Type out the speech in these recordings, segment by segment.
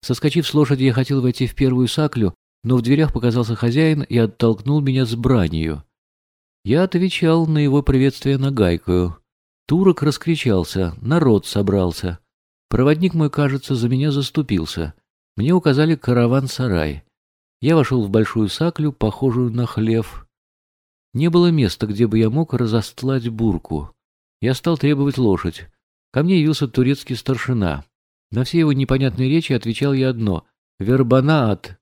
Соскочив с лошади, я хотел войти в первую саклю, но в дверях показался хозяин и оттолкнул меня с бранью. Я отвечал на его приветствие нагайкою. Турок раскричался, народ собрался. Проводник мой, кажется, за меня заступился. Мне указали караван-сарай. Я вошел в большую саклю, похожую на хлев. Не было места, где бы я мог разостлать бурку. Я стал требовать лошадь. Ко мне явился турецкий старшина. На все его непонятные речи отвечал я одно — «Вербанаат!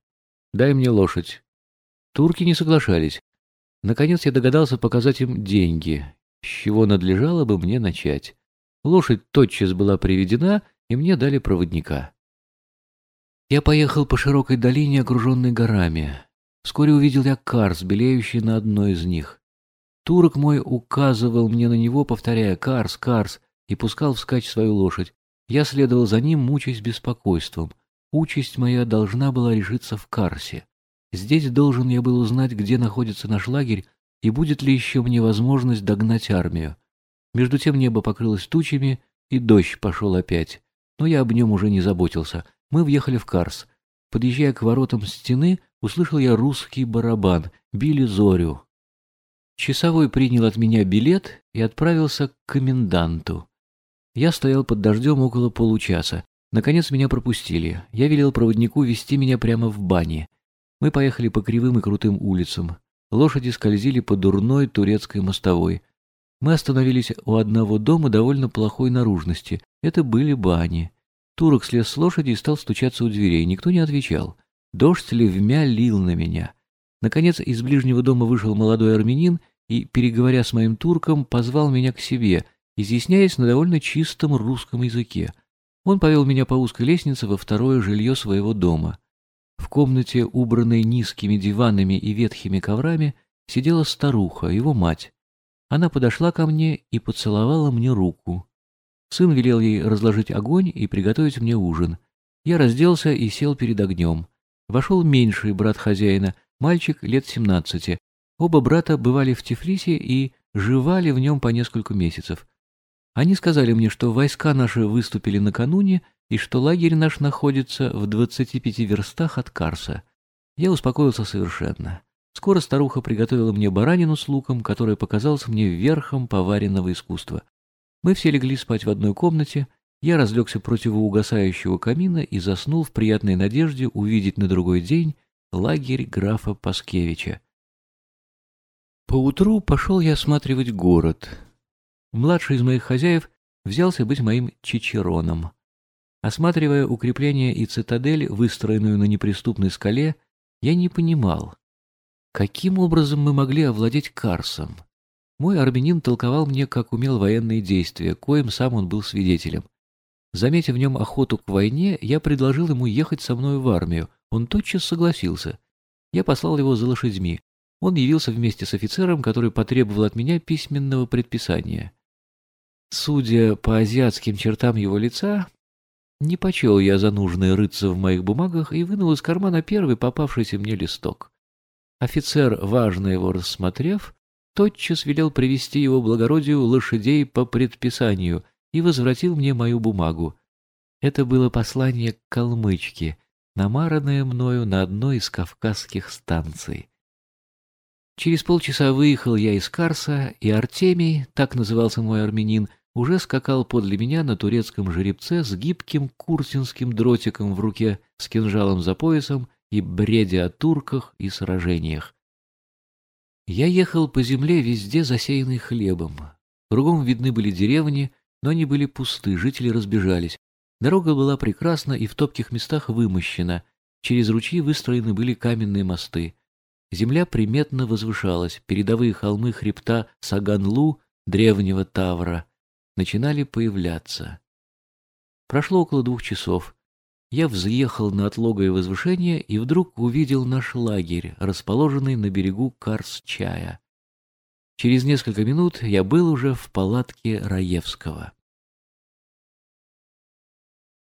Дай мне лошадь!» Турки не соглашались. Наконец я догадался показать им деньги, с чего надлежало бы мне начать. Лошадь тотчас была приведена, и мне дали проводника. Я поехал по широкой долине, окруженной горами. Вскоре увидел я Карс, белеющий на одной из них. Турок мой указывал мне на него, повторяя «Карс, Карс», и пускал вскачь свою лошадь. Я следовал за ним, мучаясь беспокойством. Участь моя должна была решиться в Карсе. Здесь должен я был узнать, где находится наш лагерь, и будет ли еще мне возможность догнать армию. Между тем небо покрылось тучами, и дождь пошел опять. Но я об нем уже не заботился. Мы въехали в Карс. Подъезжая к воротам стены, услышал я русский барабан, били зорю. Часовой принял от меня билет и отправился к коменданту. Я стоял под дождем около получаса. Наконец меня пропустили. Я велел проводнику вести меня прямо в бане. Мы поехали по кривым и крутым улицам. Лошади скользили по дурной турецкой мостовой. Мы остановились у одного дома довольно плохой наружности. Это были бани. Турок слез с лошади и стал стучаться у дверей. Никто не отвечал. Дождь ливмя лил на меня. Наконец из ближнего дома вышел молодой армянин и, переговоря с моим турком, позвал меня к себе — изъясняясь на довольно чистом русском языке. Он повел меня по узкой лестнице во второе жилье своего дома. В комнате, убранной низкими диванами и ветхими коврами, сидела старуха, его мать. Она подошла ко мне и поцеловала мне руку. Сын велел ей разложить огонь и приготовить мне ужин. Я разделся и сел перед огнем. Вошел меньший брат хозяина, мальчик лет семнадцати. Оба брата бывали в Тифлисе и живали в нем по несколько месяцев. Они сказали мне, что войска наши выступили накануне и что лагерь наш находится в 25 верстах от Карса. Я успокоился совершенно. Скоро старуха приготовила мне баранину с луком, которая показалась мне верхом поваренного искусства. Мы все легли спать в одной комнате, я разлегся противоугасающего камина и заснул в приятной надежде увидеть на другой день лагерь графа Паскевича. Поутру пошел я осматривать город. Младший из моих хозяев взялся быть моим чичероном. Осматривая укрепление и цитадель, выстроенную на неприступной скале, я не понимал, каким образом мы могли овладеть Карсом. Мой армянин толковал мне, как умел военные действия, коим сам он был свидетелем. Заметив в нем охоту к войне, я предложил ему ехать со мной в армию. Он тотчас согласился. Я послал его за лошадьми. Он явился вместе с офицером, который потребовал от меня письменного предписания. Судя по азиатским чертам его лица, не почел я за нужное рыться в моих бумагах и вынул из кармана первый попавшийся мне листок. Офицер, важно его рассмотрев, тотчас велел привести его благородию лошадей по предписанию и возвратил мне мою бумагу. Это было послание к калмычке, намаранное мною на одной из кавказских станций. Через полчаса выехал я из Карса, и Артемий, так назывался мой армянин, уже скакал подле меня на турецком жеребце с гибким курсинским дротиком в руке, с кинжалом за поясом и бредя о турках и сражениях. Я ехал по земле, везде засеянной хлебом. Кругом видны были деревни, но они были пусты, жители разбежались. Дорога была прекрасна и в топких местах вымощена. Через ручьи выстроены были каменные мосты. Земля приметно возвышалась, передовые холмы хребта Саганлу, древнего Тавра, начинали появляться. Прошло около двух часов. Я взъехал на отлогое возвышение и вдруг увидел наш лагерь, расположенный на берегу Карс-Чая. Через несколько минут я был уже в палатке Раевского.